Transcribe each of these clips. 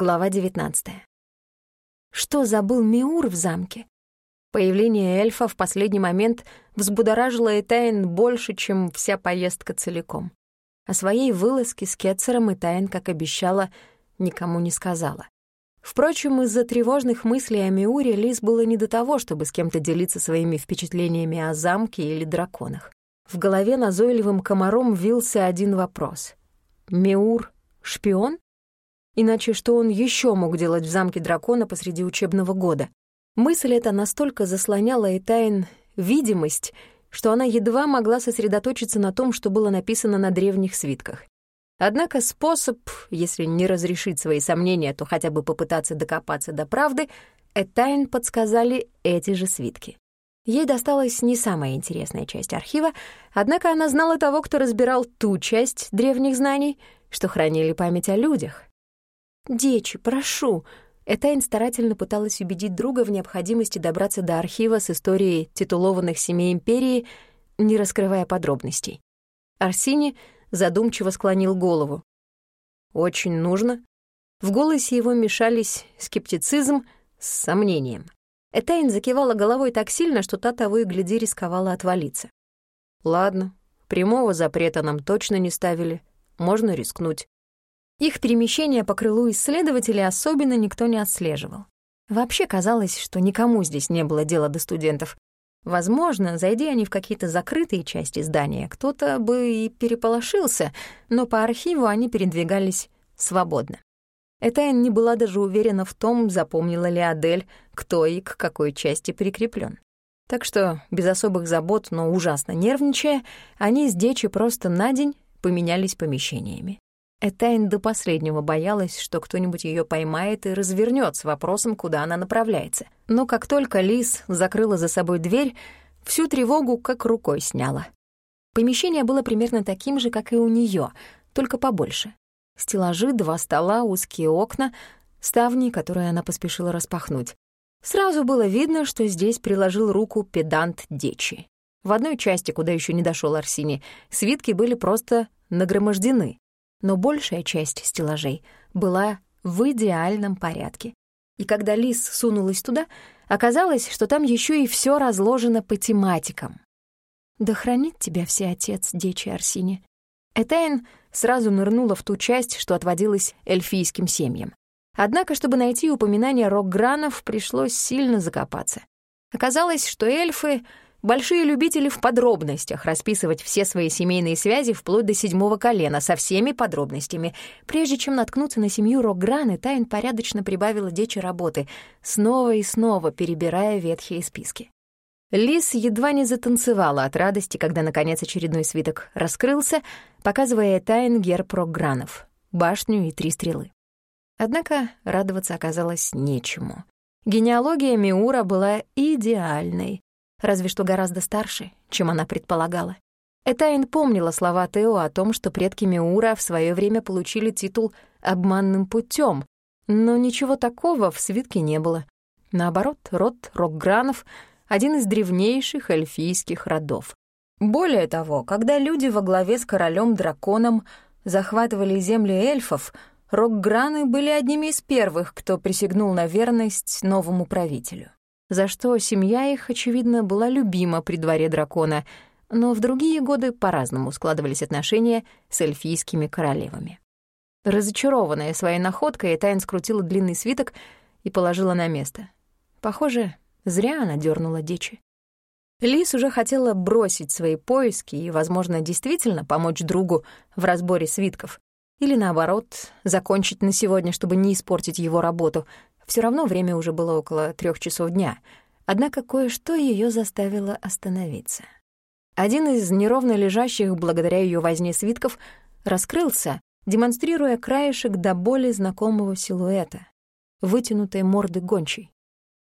Глава 19. Что забыл Миур в замке? Появление эльфа в последний момент взбудоражило Этайн больше, чем вся поездка целиком. О своей вылазке с Кетцером Этайн, как обещала, никому не сказала. Впрочем, из-за тревожных мыслей о Миуре Лис было не до того, чтобы с кем-то делиться своими впечатлениями о замке или драконах. В голове назойливым комаром вился один вопрос. «Миур — шпион?» Иначе что он еще мог делать в замке дракона посреди учебного года? Мысль эта настолько заслоняла Этайн видимость, что она едва могла сосредоточиться на том, что было написано на древних свитках. Однако способ, если не разрешить свои сомнения, то хотя бы попытаться докопаться до правды, Этайн подсказали эти же свитки. Ей досталась не самая интересная часть архива, однако она знала того, кто разбирал ту часть древних знаний, что хранили память о людях, «Дечи, прошу!» Этайн старательно пыталась убедить друга в необходимости добраться до архива с историей титулованных семей Империи, не раскрывая подробностей. Арсини задумчиво склонил голову. «Очень нужно». В голосе его мешались скептицизм с сомнением. Этайн закивала головой так сильно, что та того и гляди рисковала отвалиться. «Ладно, прямого запрета нам точно не ставили. Можно рискнуть. Их перемещение по крылу исследователей особенно никто не отслеживал. Вообще казалось, что никому здесь не было дела до студентов. Возможно, зайди они в какие-то закрытые части здания, кто-то бы и переполошился, но по архиву они передвигались свободно. Этайн не была даже уверена в том, запомнила ли Адель, кто и к какой части прикреплен. Так что, без особых забот, но ужасно нервничая, они с Дечи просто на день поменялись помещениями. Этайн до последнего боялась, что кто-нибудь ее поймает и развернет с вопросом, куда она направляется. Но как только Лис закрыла за собой дверь, всю тревогу как рукой сняла. Помещение было примерно таким же, как и у нее, только побольше. Стеллажи, два стола, узкие окна, ставни, которые она поспешила распахнуть. Сразу было видно, что здесь приложил руку педант Дечи. В одной части, куда еще не дошел Арсини, свитки были просто нагромождены но большая часть стеллажей была в идеальном порядке. И когда Лис сунулась туда, оказалось, что там еще и все разложено по тематикам. «Да хранит тебя все отец, дечи Арсини». Этайн сразу нырнула в ту часть, что отводилась эльфийским семьям. Однако, чтобы найти упоминание рок-гранов, пришлось сильно закопаться. Оказалось, что эльфы Большие любители в подробностях расписывать все свои семейные связи вплоть до седьмого колена со всеми подробностями. Прежде чем наткнуться на семью Рокграны, Тайн порядочно прибавила дечи работы, снова и снова перебирая ветхие списки. Лис едва не затанцевала от радости, когда, наконец, очередной свиток раскрылся, показывая Тайн герб Рокгранов, башню и три стрелы. Однако радоваться оказалось нечему. Генеалогия Миура была идеальной разве что гораздо старше, чем она предполагала. Этайн помнила слова Тео о том, что предки Миура в свое время получили титул обманным путем, но ничего такого в свитке не было. Наоборот, род Рокгранов — один из древнейших эльфийских родов. Более того, когда люди во главе с королем-драконом захватывали земли эльфов, Рокграны были одними из первых, кто присягнул на верность новому правителю за что семья их, очевидно, была любима при дворе дракона, но в другие годы по-разному складывались отношения с эльфийскими королевами. Разочарованная своей находкой, Тайн скрутила длинный свиток и положила на место. Похоже, зря она дернула дичи. Лис уже хотела бросить свои поиски и, возможно, действительно помочь другу в разборе свитков. Или, наоборот, закончить на сегодня, чтобы не испортить его работу, все равно время уже было около трех часов дня, однако кое-что ее заставило остановиться. Один из неровно лежащих благодаря ее возне свитков раскрылся, демонстрируя краешек до боли знакомого силуэта, вытянутой морды гончей.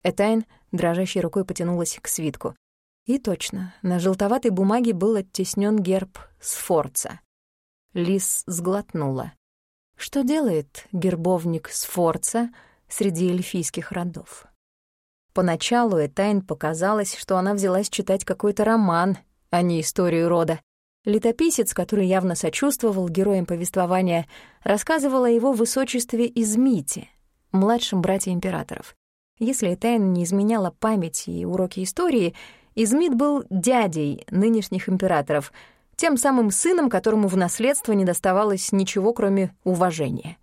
Этайн дрожащей рукой потянулась к свитку. И точно, на желтоватой бумаге был оттеснен герб Сфорца. Лис сглотнула. Что делает гербовник Сфорца — среди эльфийских родов. Поначалу Этайн показалось, что она взялась читать какой-то роман, а не историю рода. Летописец, который явно сочувствовал героям повествования, рассказывал о его высочестве Измите, младшем брате императоров. Если Этайн не изменяла память и уроки истории, Измит был дядей нынешних императоров, тем самым сыном, которому в наследство не доставалось ничего, кроме уважения.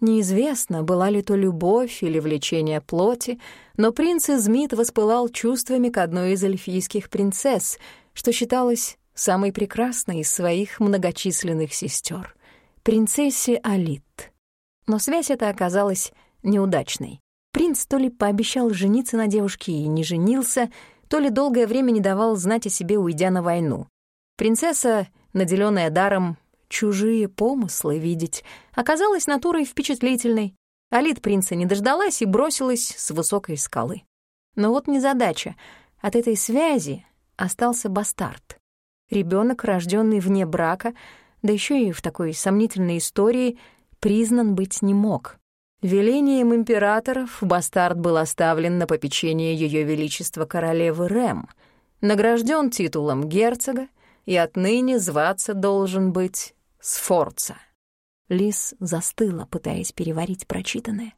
Неизвестно, была ли то любовь или влечение плоти, но принц Измит воспылал чувствами к одной из эльфийских принцесс, что считалось самой прекрасной из своих многочисленных сестер, принцессе Алит. Но связь эта оказалась неудачной. Принц то ли пообещал жениться на девушке и не женился, то ли долгое время не давал знать о себе, уйдя на войну. Принцесса, наделенная даром чужие помыслы видеть, оказалась натурой впечатлительной. Алит принца не дождалась и бросилась с высокой скалы. Но вот незадача. От этой связи остался бастард. Ребенок, рожденный вне брака, да еще и в такой сомнительной истории, признан быть не мог. Велением императоров бастард был оставлен на попечение Ее Величества королевы Рэм, награжден титулом герцога и отныне зваться должен быть Сфорца. Лис застыла, пытаясь переварить прочитанное.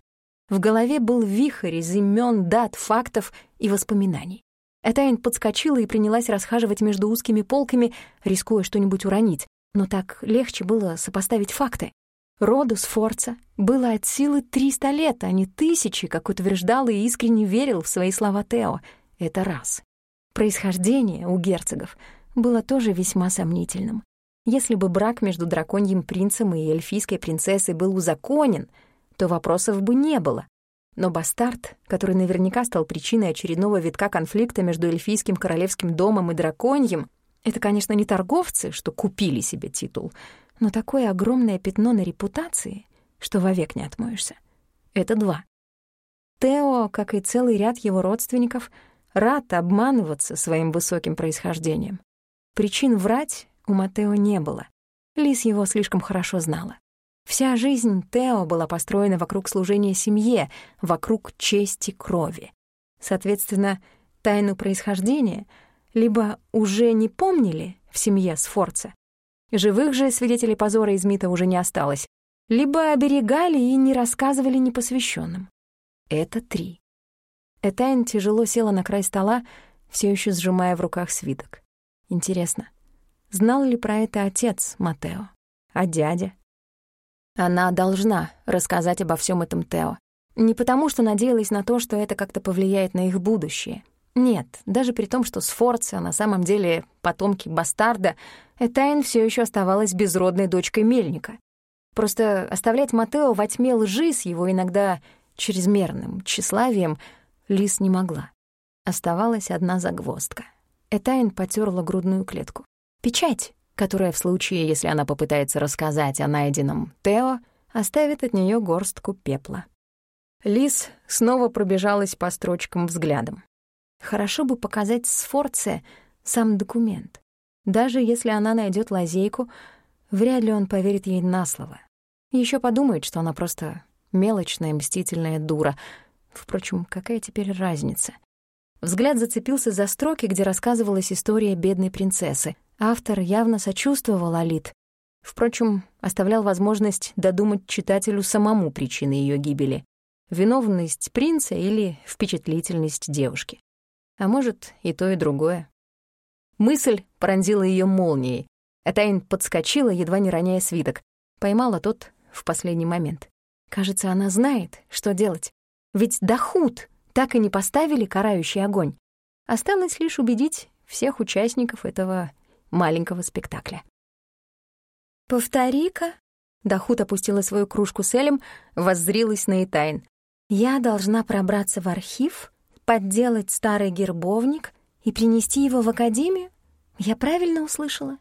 В голове был вихрь из имен, дат, фактов и воспоминаний. Этайн подскочила и принялась расхаживать между узкими полками, рискуя что-нибудь уронить. Но так легче было сопоставить факты. Роду Сфорца было от силы 300 лет, а не тысячи, как утверждал и искренне верил в свои слова Тео. Это раз. Происхождение у герцогов было тоже весьма сомнительным. Если бы брак между драконьим принцем и эльфийской принцессой был узаконен, то вопросов бы не было. Но бастард, который наверняка стал причиной очередного витка конфликта между эльфийским королевским домом и драконьим, это, конечно, не торговцы, что купили себе титул, но такое огромное пятно на репутации, что вовек не отмоешься. Это два. Тео, как и целый ряд его родственников, рад обманываться своим высоким происхождением. Причин врать у Матео не было. Лис его слишком хорошо знала. Вся жизнь Тео была построена вокруг служения семье, вокруг чести крови. Соответственно, тайну происхождения либо уже не помнили в семье Сфорца, живых же свидетелей позора из Мита уже не осталось, либо оберегали и не рассказывали непосвященным. Это три. Этайн тяжело села на край стола, все еще сжимая в руках свиток. Интересно, Знал ли про это отец Матео? А дядя? Она должна рассказать обо всем этом Тео. Не потому, что надеялась на то, что это как-то повлияет на их будущее. Нет, даже при том, что Сфорца на самом деле потомки бастарда, Этайн все еще оставалась безродной дочкой мельника. Просто оставлять Матео во тьме лжи с его иногда чрезмерным тщеславием Лис не могла. Оставалась одна загвоздка. Этайн потерла грудную клетку. Печать, которая в случае, если она попытается рассказать о найденном Тео, оставит от нее горстку пепла. Лис снова пробежалась по строчкам взглядом. Хорошо бы показать Сфорце сам документ. Даже если она найдет лазейку, вряд ли он поверит ей на слово. Еще подумает, что она просто мелочная, мстительная дура. Впрочем, какая теперь разница? Взгляд зацепился за строки, где рассказывалась история бедной принцессы, Автор явно сочувствовал Алит. Впрочем, оставлял возможность додумать читателю самому причины ее гибели. Виновность принца или впечатлительность девушки. А может, и то, и другое. Мысль пронзила ее молнией. Этайн подскочила, едва не роняя свиток. Поймала тот в последний момент. Кажется, она знает, что делать. Ведь Дахут так и не поставили карающий огонь. Осталось лишь убедить всех участников этого маленького спектакля. «Повтори-ка», — Дахут опустила свою кружку с Элем, воззрилась на Итайн. «Я должна пробраться в архив, подделать старый гербовник и принести его в академию? Я правильно услышала?»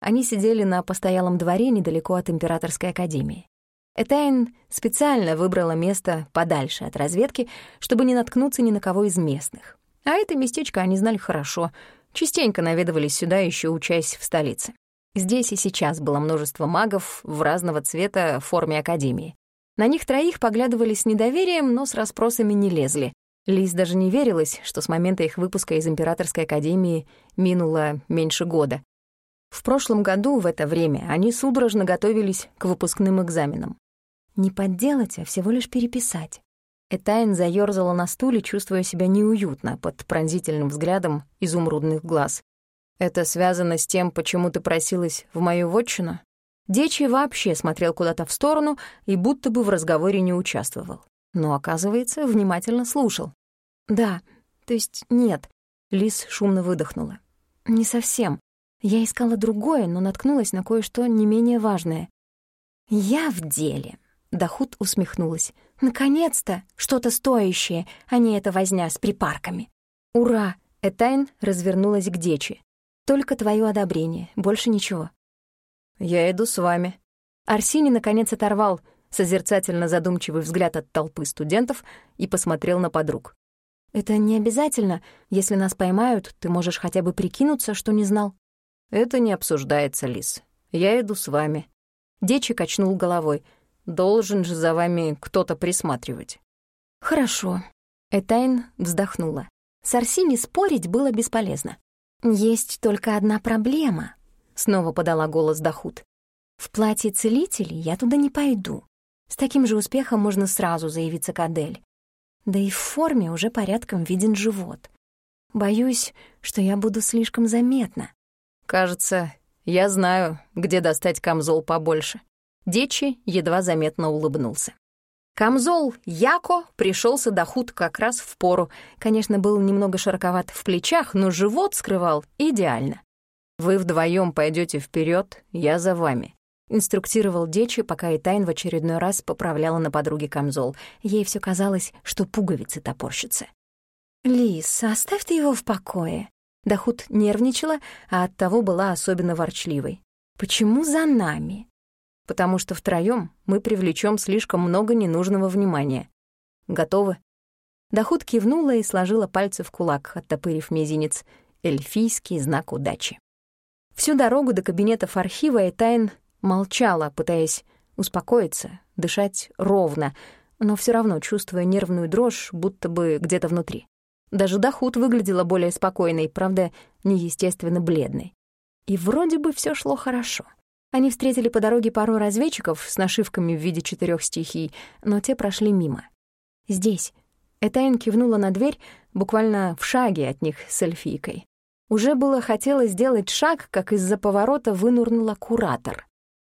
Они сидели на постоялом дворе недалеко от Императорской академии. Этайн специально выбрала место подальше от разведки, чтобы не наткнуться ни на кого из местных. А это местечко они знали хорошо, Частенько наведывались сюда, еще учась в столице. Здесь и сейчас было множество магов в разного цвета форме академии. На них троих поглядывали с недоверием, но с расспросами не лезли. Лиз даже не верилась, что с момента их выпуска из Императорской академии минуло меньше года. В прошлом году в это время они судорожно готовились к выпускным экзаменам. Не подделать, а всего лишь переписать. Этайн заёрзала на стуле, чувствуя себя неуютно под пронзительным взглядом изумрудных глаз. «Это связано с тем, почему ты просилась в мою вотчину?» Дечи вообще смотрел куда-то в сторону и будто бы в разговоре не участвовал. Но, оказывается, внимательно слушал. «Да, то есть нет», — Лис шумно выдохнула. «Не совсем. Я искала другое, но наткнулась на кое-что не менее важное. «Я в деле», — Дахут усмехнулась. «Наконец-то что-то стоящее, а не эта возня с припарками». «Ура!» — Этайн развернулась к Дечи. «Только твое одобрение, больше ничего». «Я иду с вами». Арсений наконец оторвал созерцательно задумчивый взгляд от толпы студентов и посмотрел на подруг. «Это не обязательно. Если нас поймают, ты можешь хотя бы прикинуться, что не знал». «Это не обсуждается, Лис. Я иду с вами». Дечи качнул головой. «Должен же за вами кто-то присматривать». «Хорошо». Этайн вздохнула. С Арсини спорить было бесполезно. «Есть только одна проблема», — снова подала голос Дахут. «В платье целителей я туда не пойду. С таким же успехом можно сразу заявиться к Адель. Да и в форме уже порядком виден живот. Боюсь, что я буду слишком заметна. «Кажется, я знаю, где достать камзол побольше». Дечи едва заметно улыбнулся. Камзол Яко пришелся до худ как раз в пору. Конечно, был немного широковат в плечах, но живот скрывал идеально. «Вы вдвоем пойдете вперед, я за вами», — инструктировал Дечи, пока и Тайн в очередной раз поправляла на подруге камзол. Ей все казалось, что пуговицы топорщатся. «Лис, оставь ты его в покое», Дахут нервничала, а оттого была особенно ворчливой. «Почему за нами?» «Потому что втроём мы привлечём слишком много ненужного внимания. Готовы?» Дахут кивнула и сложила пальцы в кулак, оттопырив мизинец. Эльфийский знак удачи. Всю дорогу до кабинетов архива Этайн молчала, пытаясь успокоиться, дышать ровно, но всё равно чувствуя нервную дрожь, будто бы где-то внутри. Даже Дахут выглядела более спокойной, правда, неестественно бледной. И вроде бы все шло хорошо. Они встретили по дороге пару разведчиков с нашивками в виде четырех стихий, но те прошли мимо. Здесь. Этайн кивнула на дверь, буквально в шаге от них с эльфийкой. Уже было хотела сделать шаг, как из-за поворота вынурнула куратор.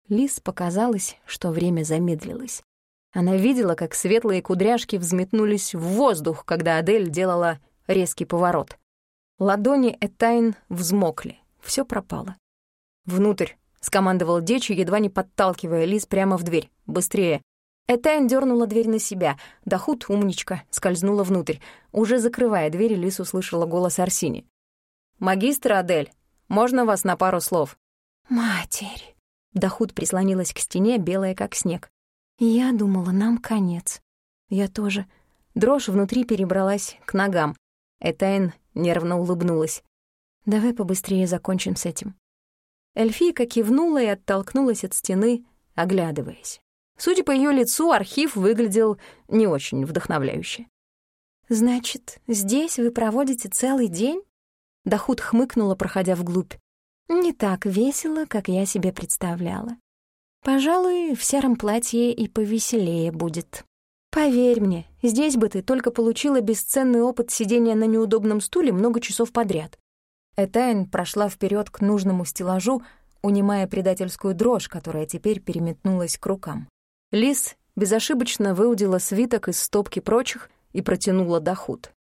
Лис показалось, что время замедлилось. Она видела, как светлые кудряшки взметнулись в воздух, когда Адель делала резкий поворот. Ладони Этайн взмокли. Все пропало. «Внутрь», — скомандовал Дечи, едва не подталкивая Лиз прямо в дверь. «Быстрее». Этайн дернула дверь на себя. Дахут, умничка, скользнула внутрь. Уже закрывая дверь, Лис услышала голос Арсини. «Магистр Адель, можно вас на пару слов?» «Матерь!» Дахут прислонилась к стене, белая как снег. Я думала, нам конец. Я тоже. Дрожь внутри перебралась к ногам. Этайн нервно улыбнулась. «Давай побыстрее закончим с этим». Эльфийка кивнула и оттолкнулась от стены, оглядываясь. Судя по ее лицу, архив выглядел не очень вдохновляюще. «Значит, здесь вы проводите целый день?» Дахут хмыкнула, проходя вглубь. «Не так весело, как я себе представляла. Пожалуй, в сером платье и повеселее будет. Поверь мне, здесь бы ты только получила бесценный опыт сидения на неудобном стуле много часов подряд. Этайн прошла вперед к нужному стеллажу, унимая предательскую дрожь, которая теперь переметнулась к рукам. Лис безошибочно выудила свиток из стопки прочих и протянула доход.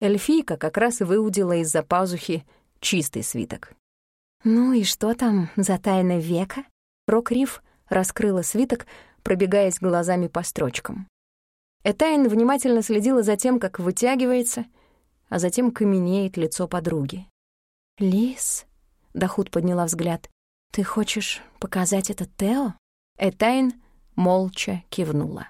Эльфийка как раз и выудила из-за пазухи чистый свиток. «Ну и что там за тайна века?» Рок-Риф раскрыла свиток, пробегаясь глазами по строчкам. Этайн внимательно следила за тем, как вытягивается, а затем каменеет лицо подруги. «Лис?» — Дахут подняла взгляд. «Ты хочешь показать это Тео?» Этайн молча кивнула.